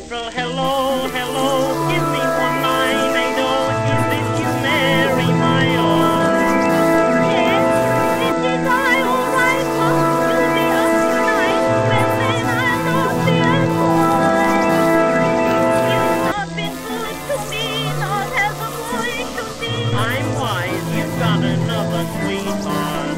Central. Hello, hello, give me one line, and one nine eight oh. if this is Mary, my own? Yes, this is I, all right, come you be up night. When then I'll not be as wise. You've not been good to me, not as a boy should be. I'm wise, you've got another sweetheart.